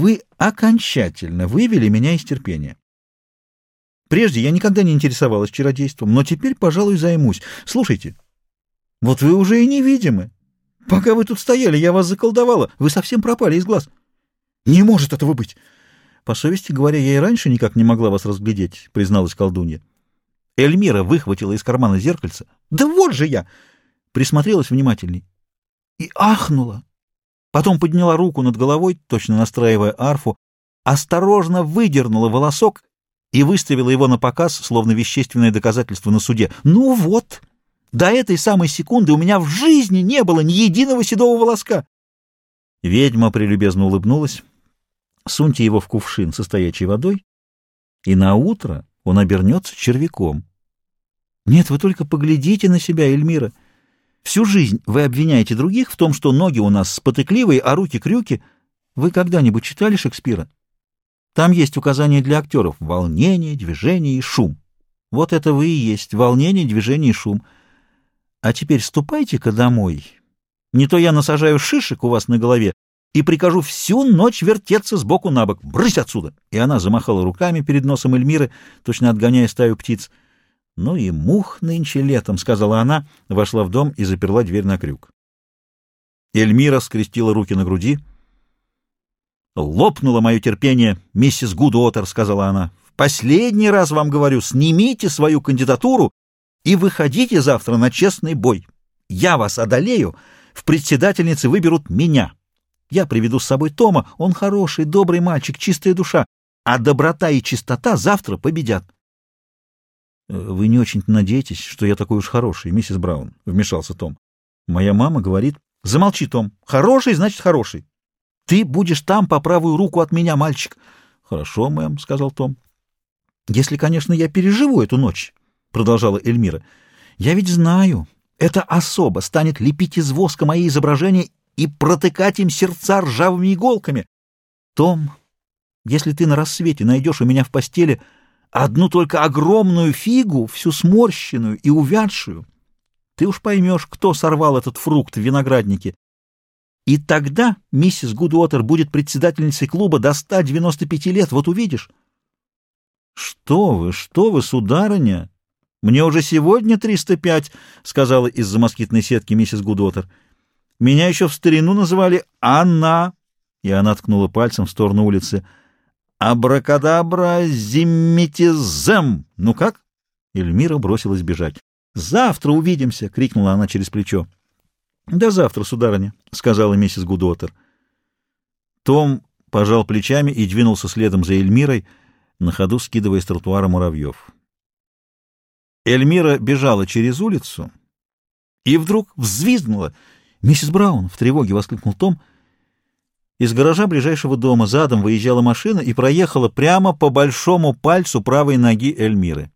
вы окончательно вывели меня из терпения. Прежде я никогда не интересовалась чародейством, но теперь, пожалуй, займусь. Слушайте, вот вы уже и невидимы. Пока вы тут стояли, я вас заколдовала. Вы совсем пропали из глаз. Не может этого быть. По совести говоря, я и раньше никак не могла вас разглядеть, призналась колдунья. Эльмира выхватила из кармана зеркальце. Да вот же я! Присмотрелась внимательней и ахнула. Потом подняла руку над головой, точно настраивая арфу, осторожно выдернула волосок и выставила его на показ, словно вещественное доказательство на суде. Ну вот! До этой самой секунды у меня в жизни не было ни единого седого волоска. Ведьма прелюбезно улыбнулась. Суньте его в кувшин со стоячей водой, и на утро он обернется червяком. Нет, вы только поглядите на себя, Эльмира. Всю жизнь вы обвиняете других в том, что ноги у нас спотыкливые, а руки крюки. Вы когда-нибудь читали Шекспира? Там есть указания для актеров — волнение, движение и шум. Вот это вы и есть — волнение, движение и шум — а теперь ступайте-ка домой. Не то я насажаю шишек у вас на голове и прикажу всю ночь вертеться сбоку на бок. Брысь отсюда!» И она замахала руками перед носом Эльмиры, точно отгоняя стаю птиц. «Ну и мух нынче летом», — сказала она, вошла в дом и заперла дверь на крюк. Эльмира скрестила руки на груди. «Лопнуло мое терпение, миссис Гудуотер», — сказала она. «В последний раз вам говорю, снимите свою кандидатуру и выходите завтра на честный бой. Я вас одолею, в председательнице выберут меня. Я приведу с собой Тома, он хороший, добрый мальчик, чистая душа, а доброта и чистота завтра победят. Вы не очень надеетесь, что я такой уж хороший, миссис Браун, — вмешался Том. — Моя мама говорит... — Замолчи, Том. Хороший, значит, хороший. Ты будешь там по правую руку от меня, мальчик. — Хорошо, мэм, — сказал Том. — Если, конечно, я переживу эту ночь. — продолжала Эльмира. «Я ведь знаю, эта особа станет лепить из воска мои изображения и протыкать им сердца ржавыми иголками. Том, если ты на рассвете найдешь у меня в постели одну только огромную фигу, всю сморщенную и увядшую, ты уж поймешь, кто сорвал этот фрукт в винограднике. И тогда миссис Гудуотер будет председательницей клуба до 195 лет, вот увидишь». «Что вы, что вы, сударыня!» «Мне уже сегодня 305», — сказала из-за москитной сетки миссис Гудотер. «Меня еще в старину называли Анна», — и она ткнула пальцем в сторону улицы. «Абракадабра зиммитизем! Ну как?» Эльмира бросилась бежать. «Завтра увидимся!» — крикнула она через плечо. «До завтра, сударыня», — сказала миссис Гудотер. Том пожал плечами и двинулся следом за Эльмирой, на ходу скидывая с тротуара муравьев. Эльмира бежала через улицу и вдруг взвизгнула. «Миссис Браун!» — в тревоге воскликнул Том. Из гаража ближайшего дома задом выезжала машина и проехала прямо по большому пальцу правой ноги Эльмиры.